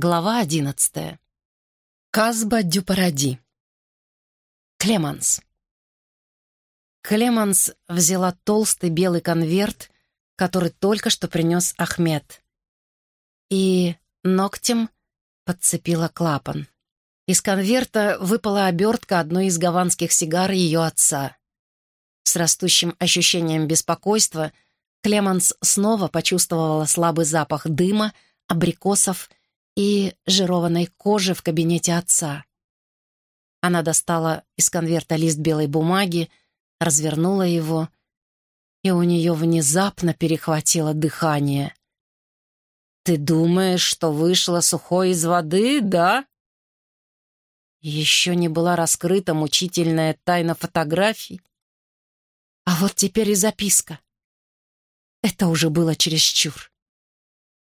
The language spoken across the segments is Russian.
Глава одиннадцатая. Казба дю Паради. Клеманс. Клеманс взяла толстый белый конверт, который только что принес Ахмед, и ногтем подцепила клапан. Из конверта выпала обертка одной из гаванских сигар ее отца. С растущим ощущением беспокойства Клеманс снова почувствовала слабый запах дыма, абрикосов и жированной кожи в кабинете отца. Она достала из конверта лист белой бумаги, развернула его, и у нее внезапно перехватило дыхание. «Ты думаешь, что вышла сухой из воды, да?» Еще не была раскрыта мучительная тайна фотографий. А вот теперь и записка. Это уже было чересчур.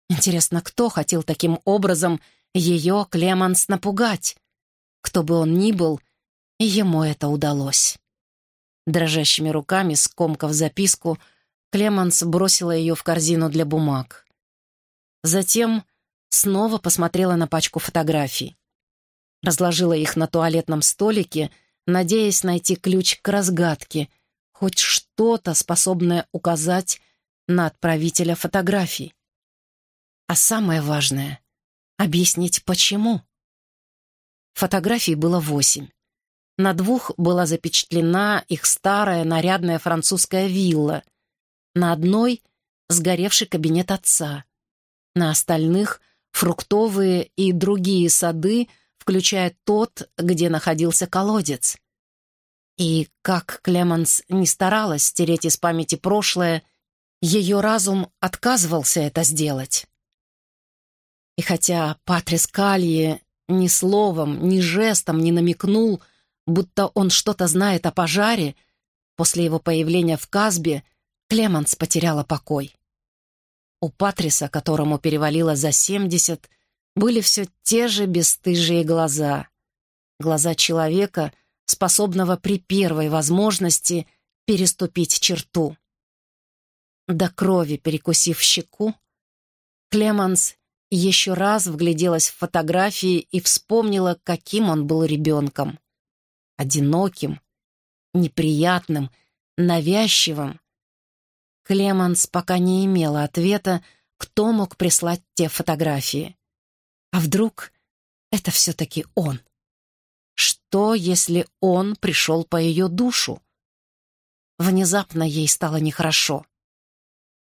Интересно, кто хотел таким образом ее, Клеманс, напугать? Кто бы он ни был, ему это удалось. Дрожащими руками, скомкав записку, Клеманс бросила ее в корзину для бумаг. Затем снова посмотрела на пачку фотографий. Разложила их на туалетном столике, надеясь найти ключ к разгадке, хоть что-то, способное указать на отправителя фотографий. А самое важное — объяснить, почему. Фотографий было восемь. На двух была запечатлена их старая нарядная французская вилла. На одной — сгоревший кабинет отца. На остальных — фруктовые и другие сады, включая тот, где находился колодец. И как Клеманс не старалась стереть из памяти прошлое, ее разум отказывался это сделать. И хотя Патрис Калье ни словом, ни жестом не намекнул, будто он что-то знает о пожаре, после его появления в Казбе Клеманс потеряла покой. У Патриса, которому перевалило за семьдесят, были все те же бесстыжие глаза. Глаза человека, способного при первой возможности переступить черту. До крови перекусив щеку, Клеманс еще раз вгляделась в фотографии и вспомнила, каким он был ребенком. Одиноким, неприятным, навязчивым. Клеманс пока не имела ответа, кто мог прислать те фотографии. А вдруг это все-таки он? Что, если он пришел по ее душу? Внезапно ей стало нехорошо.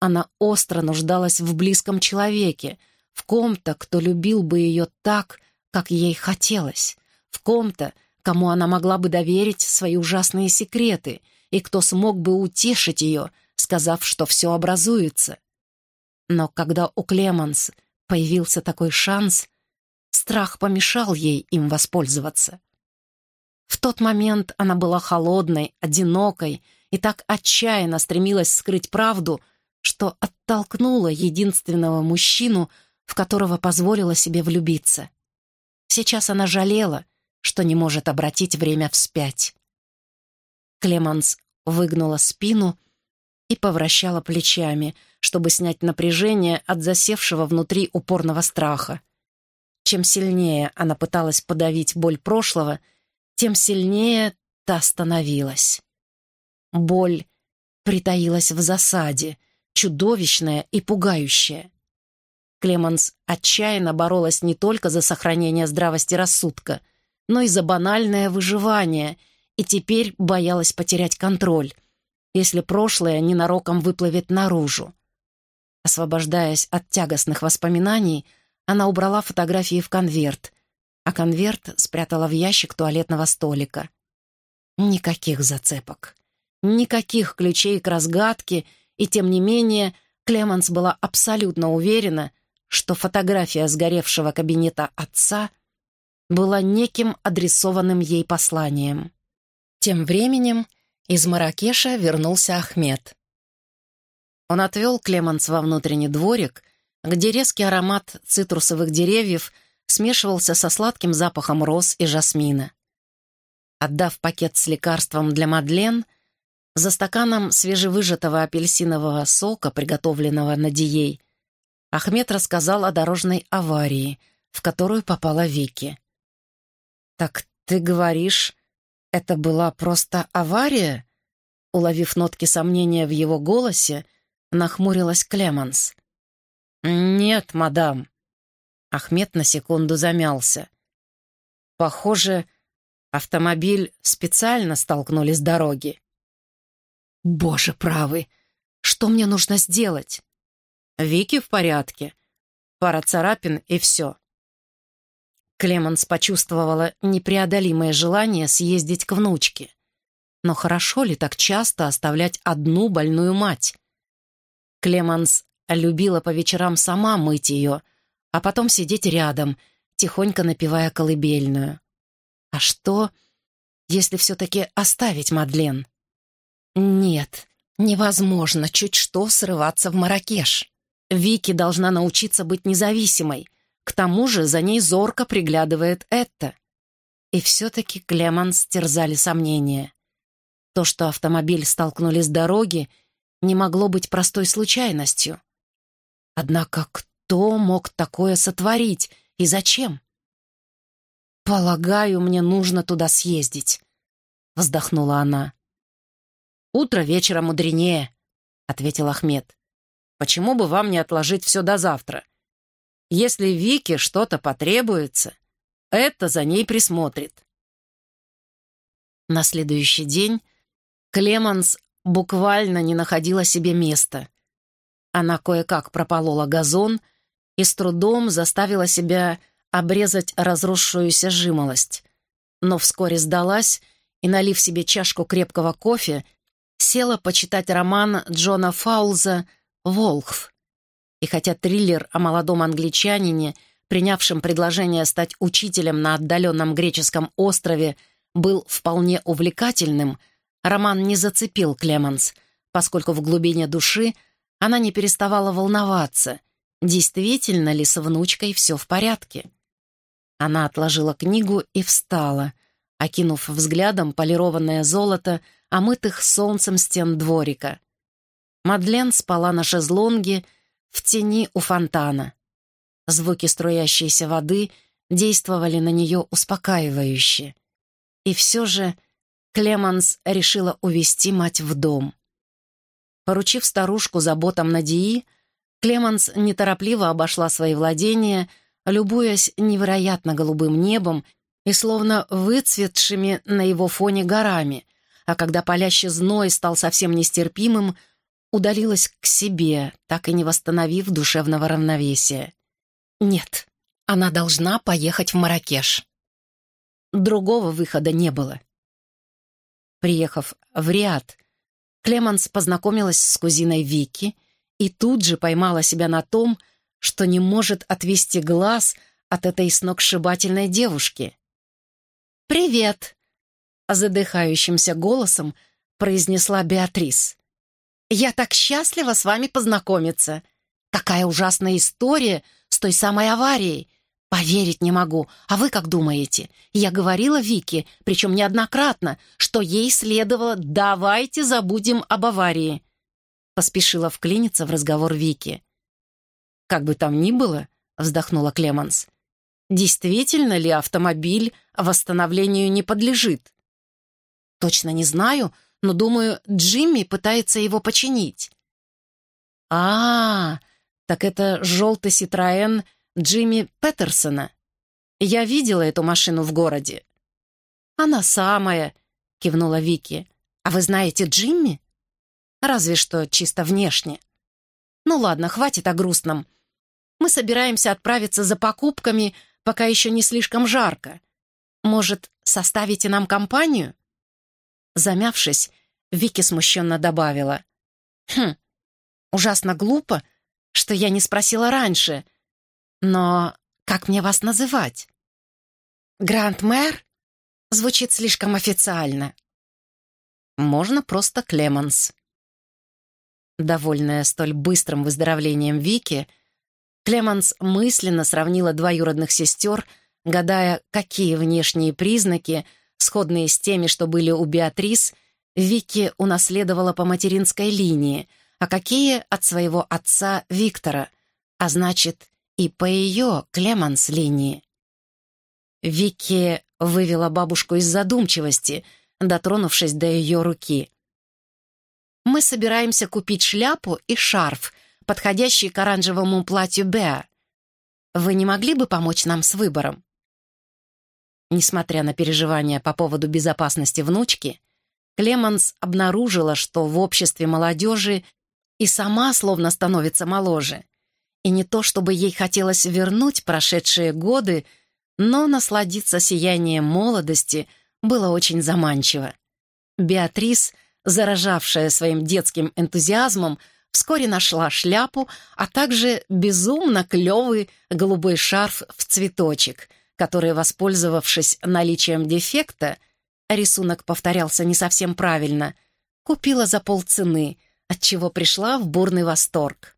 Она остро нуждалась в близком человеке — в ком-то, кто любил бы ее так, как ей хотелось, в ком-то, кому она могла бы доверить свои ужасные секреты и кто смог бы утешить ее, сказав, что все образуется. Но когда у Клеманс появился такой шанс, страх помешал ей им воспользоваться. В тот момент она была холодной, одинокой и так отчаянно стремилась скрыть правду, что оттолкнула единственного мужчину, в которого позволила себе влюбиться. Сейчас она жалела, что не может обратить время вспять. Клеманс выгнула спину и повращала плечами, чтобы снять напряжение от засевшего внутри упорного страха. Чем сильнее она пыталась подавить боль прошлого, тем сильнее та становилась. Боль притаилась в засаде, чудовищная и пугающая. Клеманс отчаянно боролась не только за сохранение здравости рассудка, но и за банальное выживание, и теперь боялась потерять контроль, если прошлое ненароком выплывет наружу. Освобождаясь от тягостных воспоминаний, она убрала фотографии в конверт, а конверт спрятала в ящик туалетного столика. Никаких зацепок, никаких ключей к разгадке, и тем не менее Клеманс была абсолютно уверена, что фотография сгоревшего кабинета отца была неким адресованным ей посланием. Тем временем из Маракеша вернулся Ахмед. Он отвел Клеманс во внутренний дворик, где резкий аромат цитрусовых деревьев смешивался со сладким запахом роз и жасмина. Отдав пакет с лекарством для Мадлен, за стаканом свежевыжатого апельсинового сока, приготовленного на Дией, Ахмед рассказал о дорожной аварии, в которую попала Вики. «Так ты говоришь, это была просто авария?» Уловив нотки сомнения в его голосе, нахмурилась Клеманс. «Нет, мадам». Ахмед на секунду замялся. «Похоже, автомобиль специально столкнули с дороги». «Боже правый, что мне нужно сделать?» «Вики в порядке. Пара царапин и все». Клеменс почувствовала непреодолимое желание съездить к внучке. Но хорошо ли так часто оставлять одну больную мать? Клеменс любила по вечерам сама мыть ее, а потом сидеть рядом, тихонько напевая колыбельную. А что, если все-таки оставить Мадлен? Нет, невозможно чуть что срываться в Маракеш. Вики должна научиться быть независимой. К тому же за ней зорко приглядывает это. И все-таки Клеманс терзали сомнения. То, что автомобиль столкнули с дороги, не могло быть простой случайностью. Однако кто мог такое сотворить и зачем? «Полагаю, мне нужно туда съездить», — вздохнула она. «Утро вечера мудренее», — ответил Ахмед. «Почему бы вам не отложить все до завтра? Если Вике что-то потребуется, это за ней присмотрит». На следующий день Клеманс буквально не находила себе места. Она кое-как прополола газон и с трудом заставила себя обрезать разросшуюся жимолость. Но вскоре сдалась и, налив себе чашку крепкого кофе, села почитать роман Джона Фаулза «Волхв». И хотя триллер о молодом англичанине, принявшем предложение стать учителем на отдаленном греческом острове, был вполне увлекательным, роман не зацепил Клеменс, поскольку в глубине души она не переставала волноваться, действительно ли с внучкой все в порядке. Она отложила книгу и встала, окинув взглядом полированное золото, омытых солнцем стен дворика. Мадлен спала на шезлонге в тени у фонтана. Звуки струящейся воды действовали на нее успокаивающе. И все же Клеманс решила увести мать в дом. Поручив старушку заботам Надии, Клеманс неторопливо обошла свои владения, любуясь невероятно голубым небом и словно выцветшими на его фоне горами, а когда палящий зной стал совсем нестерпимым, удалилась к себе, так и не восстановив душевного равновесия. Нет, она должна поехать в Маракеш. Другого выхода не было. Приехав в Риад, Клеманс познакомилась с кузиной Вики и тут же поймала себя на том, что не может отвести глаз от этой сногсшибательной девушки. «Привет!» — задыхающимся голосом произнесла Беатрис. «Я так счастлива с вами познакомиться. Какая ужасная история с той самой аварией. «Поверить не могу. А вы как думаете? Я говорила Вике, причем неоднократно, что ей следовало «давайте забудем об аварии». Поспешила вклиниться в разговор Вики. «Как бы там ни было», — вздохнула Клеманс, «действительно ли автомобиль восстановлению не подлежит?» «Точно не знаю, но, думаю, Джимми пытается его починить». «А, так это желтый Ситроэн Джимми Петерсона. Я видела эту машину в городе». «Она самая», — кивнула Вики. «А вы знаете Джимми?» «Разве что чисто внешне». «Ну ладно, хватит о грустном. Мы собираемся отправиться за покупками, пока еще не слишком жарко. Может, составите нам компанию?» Замявшись, Вики смущенно добавила. «Хм, ужасно глупо, что я не спросила раньше», но как мне вас называть? Гранд-мэр? Звучит слишком официально. Можно просто Клеманс. Довольная столь быстрым выздоровлением Вики, Клеманс мысленно сравнила двоюродных сестер, гадая, какие внешние признаки, сходные с теми, что были у Беатрис, Вики унаследовала по материнской линии, а какие — от своего отца Виктора, а значит, и по ее, Клеманс, линии. Вики вывела бабушку из задумчивости, дотронувшись до ее руки. «Мы собираемся купить шляпу и шарф, подходящий к оранжевому платью Беа. Вы не могли бы помочь нам с выбором?» Несмотря на переживания по поводу безопасности внучки, Клеманс обнаружила, что в обществе молодежи и сама словно становится моложе. И не то, чтобы ей хотелось вернуть прошедшие годы, но насладиться сиянием молодости было очень заманчиво. Беатрис, заражавшая своим детским энтузиазмом, вскоре нашла шляпу, а также безумно клевый голубой шарф в цветочек, который, воспользовавшись наличием дефекта, рисунок повторялся не совсем правильно, купила за полцены, отчего пришла в бурный восторг.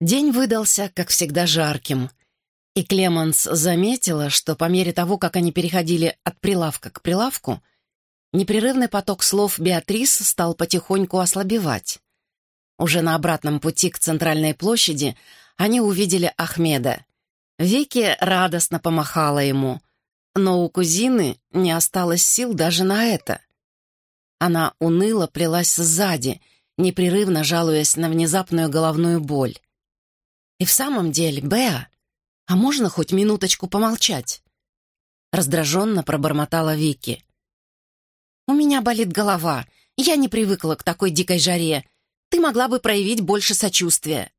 День выдался, как всегда, жарким — и Клеманс заметила, что по мере того, как они переходили от прилавка к прилавку, непрерывный поток слов Беатрис стал потихоньку ослабевать. Уже на обратном пути к центральной площади они увидели Ахмеда. Вики радостно помахала ему, но у кузины не осталось сил даже на это. Она уныло плелась сзади, непрерывно жалуясь на внезапную головную боль. И в самом деле Беа «А можно хоть минуточку помолчать?» Раздраженно пробормотала Вики. «У меня болит голова. Я не привыкла к такой дикой жаре. Ты могла бы проявить больше сочувствия».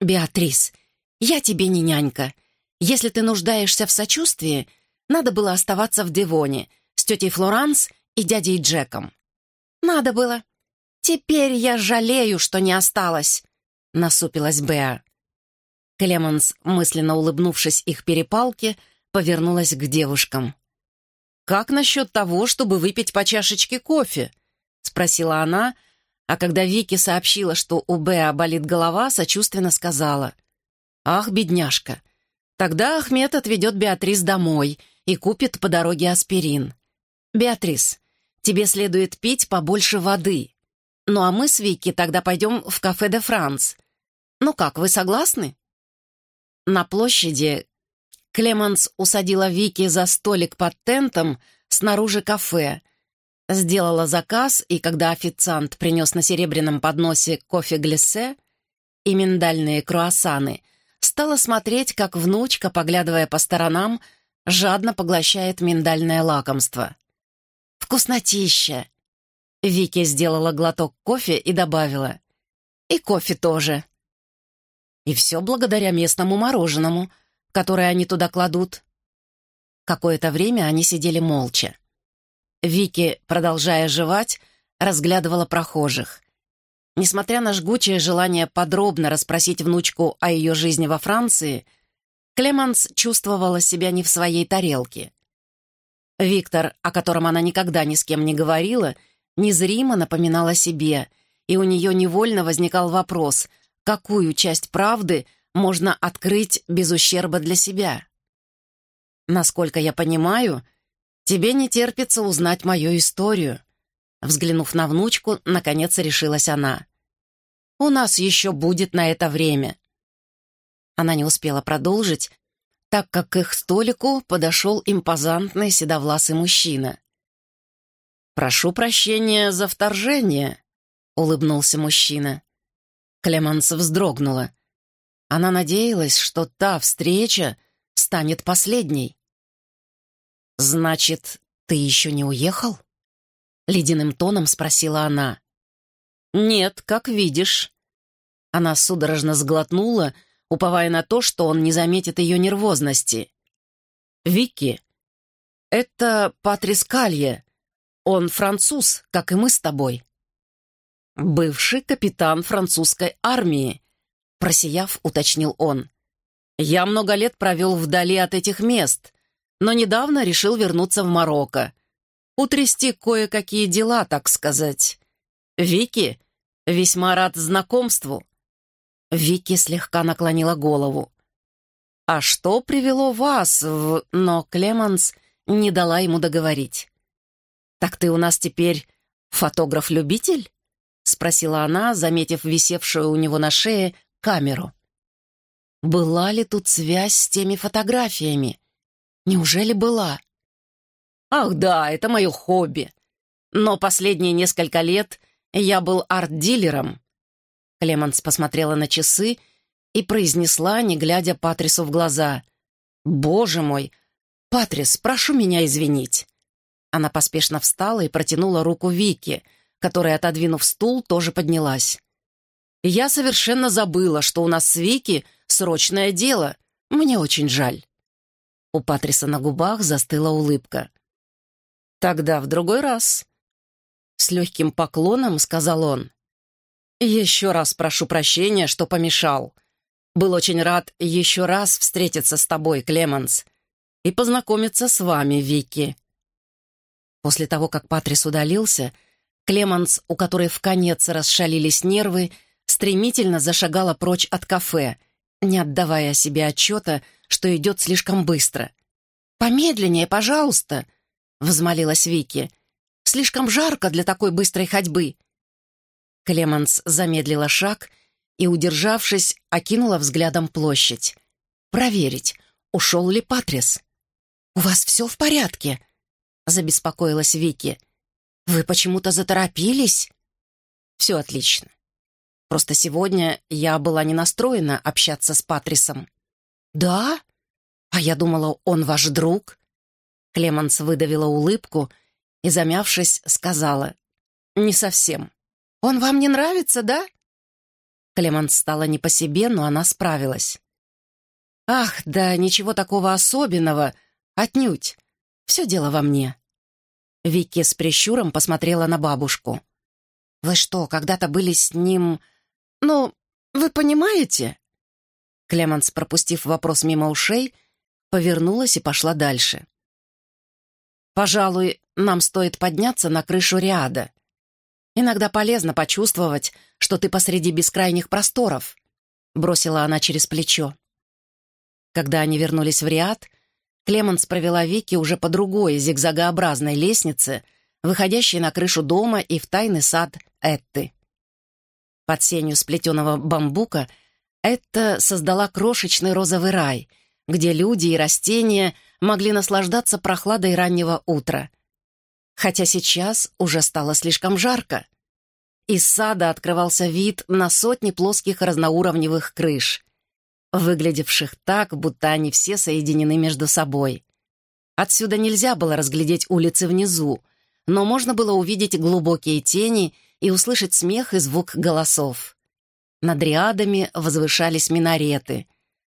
«Беатрис, я тебе не нянька. Если ты нуждаешься в сочувствии, надо было оставаться в Девоне с тетей Флоранс и дядей Джеком». «Надо было. Теперь я жалею, что не осталась», — насупилась Беа. Клеманс, мысленно улыбнувшись их перепалке, повернулась к девушкам. «Как насчет того, чтобы выпить по чашечке кофе?» — спросила она, а когда Вики сообщила, что у Беа болит голова, сочувственно сказала. «Ах, бедняжка! Тогда Ахмед отведет Беатрис домой и купит по дороге аспирин. Беатрис, тебе следует пить побольше воды. Ну а мы с Вики тогда пойдем в кафе де Франс. Ну как, вы согласны?» На площади Клеманс усадила Вики за столик под тентом снаружи кафе, сделала заказ, и когда официант принес на серебряном подносе кофе-глиссе и миндальные круассаны, стала смотреть, как внучка, поглядывая по сторонам, жадно поглощает миндальное лакомство. «Вкуснотища!» Вики сделала глоток кофе и добавила. «И кофе тоже». И все благодаря местному мороженому, которое они туда кладут. Какое-то время они сидели молча. Вики, продолжая жевать, разглядывала прохожих. Несмотря на жгучее желание подробно расспросить внучку о ее жизни во Франции, Клеманс чувствовала себя не в своей тарелке. Виктор, о котором она никогда ни с кем не говорила, незримо напоминал о себе, и у нее невольно возникал вопрос — какую часть правды можно открыть без ущерба для себя. Насколько я понимаю, тебе не терпится узнать мою историю. Взглянув на внучку, наконец решилась она. У нас еще будет на это время. Она не успела продолжить, так как к их столику подошел импозантный седовласый мужчина. «Прошу прощения за вторжение», — улыбнулся мужчина. Клеманс вздрогнула. Она надеялась, что та встреча станет последней. «Значит, ты еще не уехал?» Ледяным тоном спросила она. «Нет, как видишь». Она судорожно сглотнула, уповая на то, что он не заметит ее нервозности. «Вики, это Патрис Калье. Он француз, как и мы с тобой». «Бывший капитан французской армии», — просияв, уточнил он. «Я много лет провел вдали от этих мест, но недавно решил вернуться в Марокко. Утрясти кое-какие дела, так сказать. Вики, весьма рад знакомству». Вики слегка наклонила голову. «А что привело вас в...» Но Клеманс не дала ему договорить. «Так ты у нас теперь фотограф-любитель?» — спросила она, заметив висевшую у него на шее камеру. была ли тут связь с теми фотографиями? Неужели была? Ах да, это мое хобби. Но последние несколько лет я был арт-дилером. Клеманс посмотрела на часы и произнесла, не глядя Патрису в глаза. «Боже мой! Патрис, прошу меня извинить!» Она поспешно встала и протянула руку Вики, которая, отодвинув стул, тоже поднялась. «Я совершенно забыла, что у нас с Вики срочное дело. Мне очень жаль». У Патриса на губах застыла улыбка. «Тогда в другой раз». С легким поклоном сказал он. «Еще раз прошу прощения, что помешал. Был очень рад еще раз встретиться с тобой, Клеменс, и познакомиться с вами, Вики». После того, как Патрис удалился, Клеменс, у которой в конец расшалились нервы, стремительно зашагала прочь от кафе, не отдавая себе отчета, что идет слишком быстро. «Помедленнее, пожалуйста», — взмолилась Вики. «Слишком жарко для такой быстрой ходьбы». Клеменс замедлила шаг и, удержавшись, окинула взглядом площадь. Проверить, ушел ли Патрис. «У вас все в порядке?» — забеспокоилась Вики. «Вы почему-то заторопились?» «Все отлично. Просто сегодня я была не настроена общаться с Патрисом». «Да? А я думала, он ваш друг?» Клеманс выдавила улыбку и, замявшись, сказала. «Не совсем. Он вам не нравится, да?» Клеманс стала не по себе, но она справилась. «Ах, да ничего такого особенного. Отнюдь. Все дело во мне». Вики с прищуром посмотрела на бабушку. «Вы что, когда-то были с ним... Ну, вы понимаете?» Клеманс, пропустив вопрос мимо ушей, повернулась и пошла дальше. «Пожалуй, нам стоит подняться на крышу Риада. Иногда полезно почувствовать, что ты посреди бескрайних просторов», — бросила она через плечо. Когда они вернулись в Риад, Клеменс провела Вики уже по другой зигзагообразной лестнице, выходящей на крышу дома и в тайный сад Этты. Под сенью сплетенного бамбука Этта создала крошечный розовый рай, где люди и растения могли наслаждаться прохладой раннего утра. Хотя сейчас уже стало слишком жарко. Из сада открывался вид на сотни плоских разноуровневых крыш, выглядевших так, будто они все соединены между собой. Отсюда нельзя было разглядеть улицы внизу, но можно было увидеть глубокие тени и услышать смех и звук голосов. Над риадами возвышались минареты,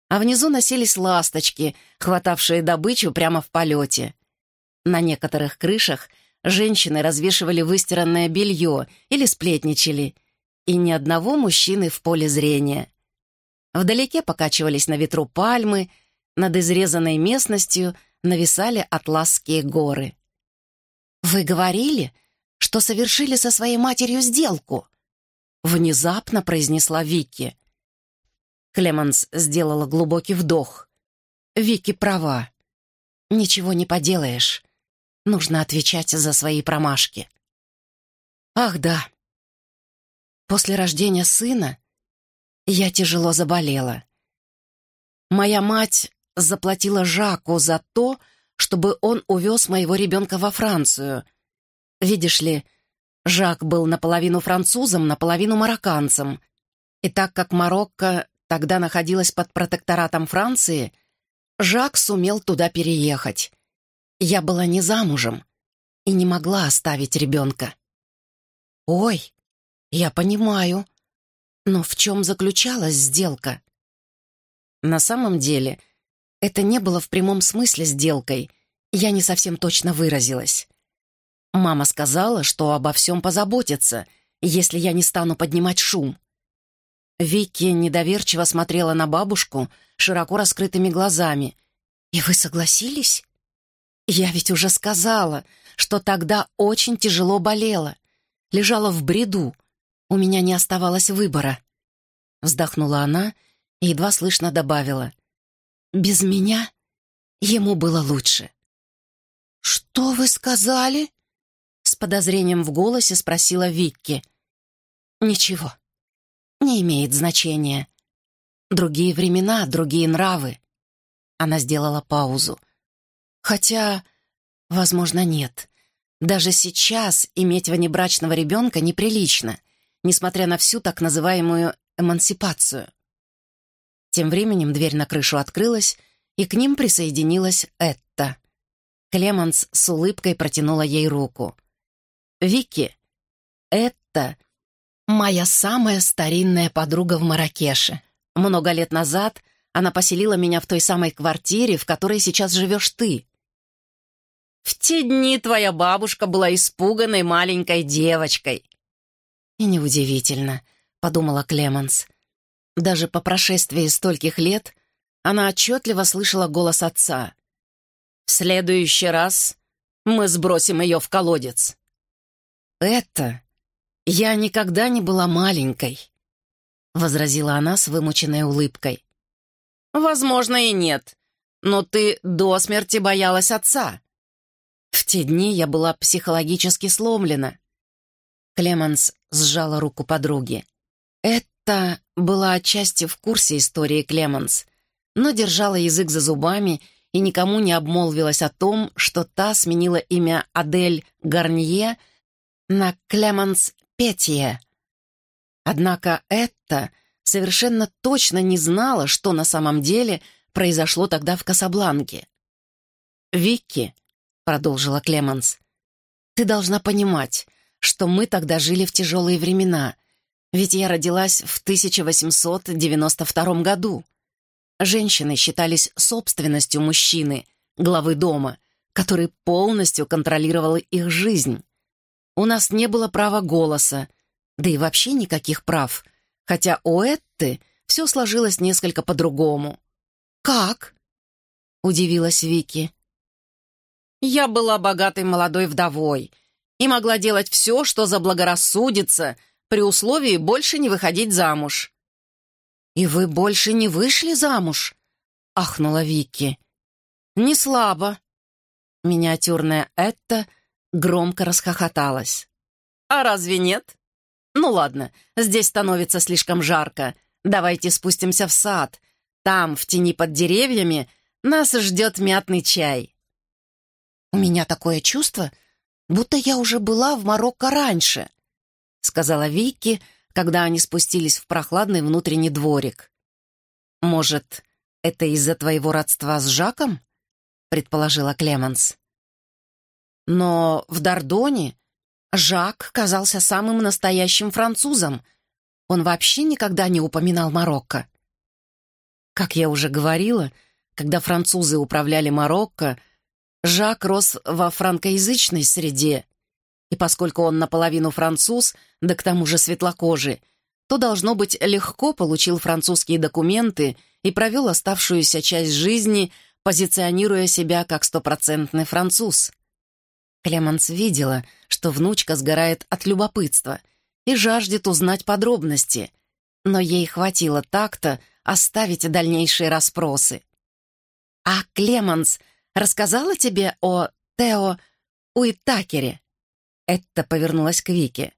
а внизу носились ласточки, хватавшие добычу прямо в полете. На некоторых крышах женщины развешивали выстиранное белье или сплетничали, и ни одного мужчины в поле зрения. Вдалеке покачивались на ветру пальмы, над изрезанной местностью нависали атласские горы. «Вы говорили, что совершили со своей матерью сделку?» Внезапно произнесла Вики. Клеманс сделала глубокий вдох. Вики права. Ничего не поделаешь. Нужно отвечать за свои промашки. Ах, да. После рождения сына я тяжело заболела. Моя мать заплатила Жаку за то, чтобы он увез моего ребенка во Францию. Видишь ли, Жак был наполовину французом, наполовину марокканцем. И так как Марокко тогда находилась под протекторатом Франции, Жак сумел туда переехать. Я была не замужем и не могла оставить ребенка. «Ой, я понимаю», но в чем заключалась сделка? На самом деле, это не было в прямом смысле сделкой. Я не совсем точно выразилась. Мама сказала, что обо всем позаботится, если я не стану поднимать шум. Вики недоверчиво смотрела на бабушку широко раскрытыми глазами. «И вы согласились?» «Я ведь уже сказала, что тогда очень тяжело болела. Лежала в бреду, у меня не оставалось выбора. Вздохнула она и едва слышно добавила. Без меня ему было лучше. «Что вы сказали?» С подозрением в голосе спросила Викки. «Ничего, не имеет значения». Другие времена, другие нравы. Она сделала паузу. Хотя, возможно, нет. Даже сейчас иметь внебрачного ребенка неприлично, несмотря на всю так называемую эмансипацию. Тем временем дверь на крышу открылась, и к ним присоединилась Этта. Клеманс с улыбкой протянула ей руку. «Вики, это моя самая старинная подруга в Маракеше. Много лет назад она поселила меня в той самой квартире, в которой сейчас живешь ты. В те дни твоя бабушка была испуганной маленькой девочкой». «И неудивительно», — подумала Клеманс. Даже по прошествии стольких лет она отчетливо слышала голос отца. «В следующий раз мы сбросим ее в колодец». «Это я никогда не была маленькой», — возразила она с вымученной улыбкой. «Возможно, и нет, но ты до смерти боялась отца. В те дни я была психологически сломлена». Клеманс сжала руку подруги. Это была отчасти в курсе истории Клеманс, но держала язык за зубами и никому не обмолвилась о том, что та сменила имя Адель Гарнье на Клеманс Петье. Однако это совершенно точно не знала, что на самом деле произошло тогда в Касабланке. «Вики», — продолжила Клеманс. «Ты должна понимать, что мы тогда жили в тяжелые времена, ведь я родилась в 1892 году. Женщины считались собственностью мужчины, главы дома, который полностью контролировал их жизнь. У нас не было права голоса, да и вообще никаких прав, хотя у Этты все сложилось несколько по-другому. «Как?» — удивилась Вики. Я была богатой молодой вдовой и могла делать все, что заблагорассудится, при условии больше не выходить замуж. «И вы больше не вышли замуж?» — ахнула Вики. «Не слабо». Миниатюрная Этта громко расхохоталась. «А разве нет? Ну ладно, здесь становится слишком жарко. Давайте спустимся в сад. Там, в тени под деревьями, нас ждет мятный чай». «У меня такое чувство, будто я уже была в Марокко раньше», сказала Вики, когда они спустились в прохладный внутренний дворик. «Может, это из-за твоего родства с Жаком?» предположила Клеменс. Но в Дордоне Жак казался самым настоящим французом. Он вообще никогда не упоминал Марокко. Как я уже говорила, когда французы управляли Марокко, Жак рос во франкоязычной среде, и поскольку он наполовину француз, да к тому же светлокожий, то, должно быть, легко получил французские документы и провел оставшуюся часть жизни, позиционируя себя как стопроцентный француз. Клеманс видела, что внучка сгорает от любопытства и жаждет узнать подробности, но ей хватило так-то оставить дальнейшие расспросы. «А Клеманс рассказала тебе о Тео Уитакере?» Это повернулась к Вике.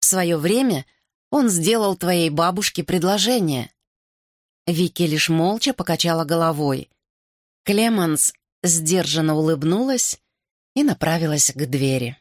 «В свое время он сделал твоей бабушке предложение». Вики лишь молча покачала головой. Клеманс сдержанно улыбнулась и направилась к двери.